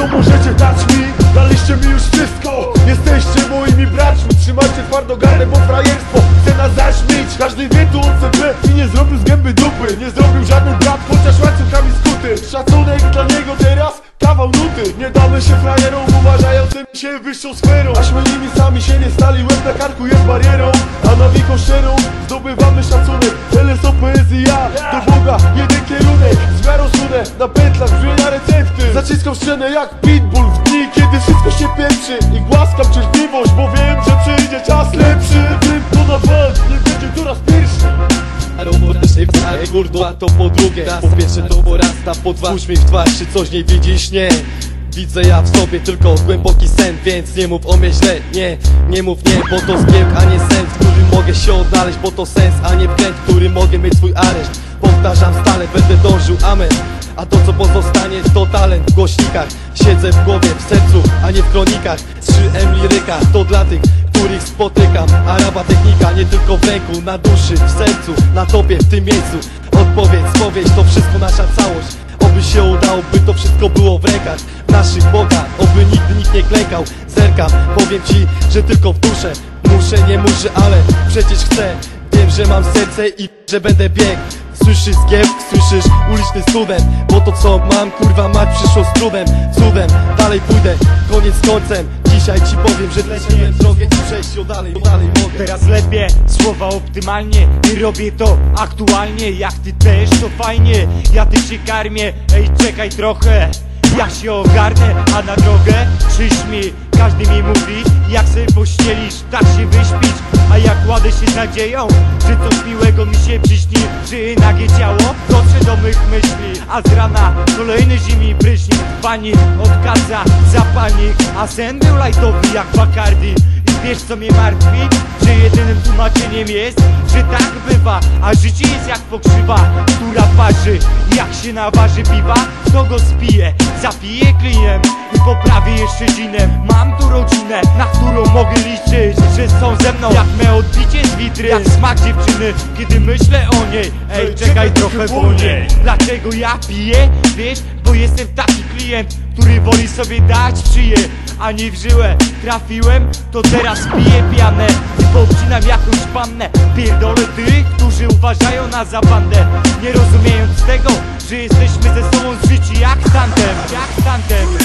co możecie dać mi? Daliście mi już wszystko. Jesteście moimi braćmi. Trzymajcie twardo gardę, bo frajerstwo chce nas zaśmieć Każdy wie tu o CP i nie zrobił z gęby dupy. Nie zrobił żaden brat, chociaż łańcuchami skuty. Szacunek dla niego teraz kawał nuty. Nie damy się frajerom uważającym się wyższą sferą Aśmy nimi sami się nie stali, łeb na karku jest barierą. A na wieko szczerą zdobywamy szacunek. LSO poezja, do Boga jeden kierunek. Z sunę, na pętlach brzmienia recepty Zaciskam szczenę jak pitbull w dni, kiedy wszystko się pieprzy I głaskam cierpliwość, bo wiem, że przyjdzie czas lepszy. Tym to na bank, nie będzie tu raz pierwszy gurdła to po drugie. Po pierwsze to porasta, po dwa. Uśmiech w twarz Czy coś nie widzisz? Nie. Widzę ja w sobie tylko głęboki sen Więc nie mów o mnie źle, nie Nie mów nie, bo to zgiełk, a nie sens W którym mogę się odnaleźć, bo to sens A nie wkręt, w którym mogę mieć swój areszt. Powtarzam stale, będę dążył, amen a to co pozostanie to talent w głośnikach. Siedzę w głowie, w sercu, a nie w kronikach. 3M liryka to dla tych, których spotykam. Araba technika nie tylko w ręku, na duszy, w sercu Na tobie, w tym miejscu. Odpowiedź, spowiedź, to wszystko nasza całość. Oby się udało, by to wszystko było w rękach Naszych bogach, oby nigdy nikt nie klękał Zerkam, powiem ci, że tylko w duszę. Muszę, nie muszę, ale przecież chcę. Wiem, że mam serce i że będę biegł Słyszysz zgiew, słyszysz uliczny student Bo to co mam, kurwa mać przyszło z trudem. Cudem, dalej pójdę, koniec końcem. Dzisiaj ci powiem, że zleciłem drogę ci przejść ją dalej, dalej mogę. Teraz lepiej, słowa optymalnie I robię to aktualnie. Jak ty też, to fajnie Ja ty się karmię, ej czekaj trochę Ja się ogarnę, a na drogę Przyjdź mi, każdy mi mówi? Jak sobie pościelisz, tak się kładę się nadzieją Że coś miłego mi się przyśni Czy nagie ciało, dotrze do mych myśli. A z rana kolejny zimny prysznic Pani odkaza zapanik A sen był lajtowy jak Bacardi wiesz co mnie martwi? Że jedynym tłumaczeniem jest, że tak bywa A życie jest jak pokrzywa, która parzy. Jak się naważy piwa, to go spije. Zapiję klinem i poprawię jeszcze zinem Mam tu rodzinę, na którą mogę liczyć Że są ze mną. Jak me odbicie z witry Jak smak dziewczyny, kiedy myślę o niej. Ej, czekaj trochę wolniej Dlaczego ja piję? Wiesz, bo jestem taki klient Który woli sobie dać w szyję A nie w żyłę. Trafiłem, to teraz piję pianę. Poobcinam jakąś pannę. Pierdolę tych, którzy uważają nas za bandę Nie rozumiejąc tego, że jesteśmy ze sobą zżyci jak tandem Jak tandem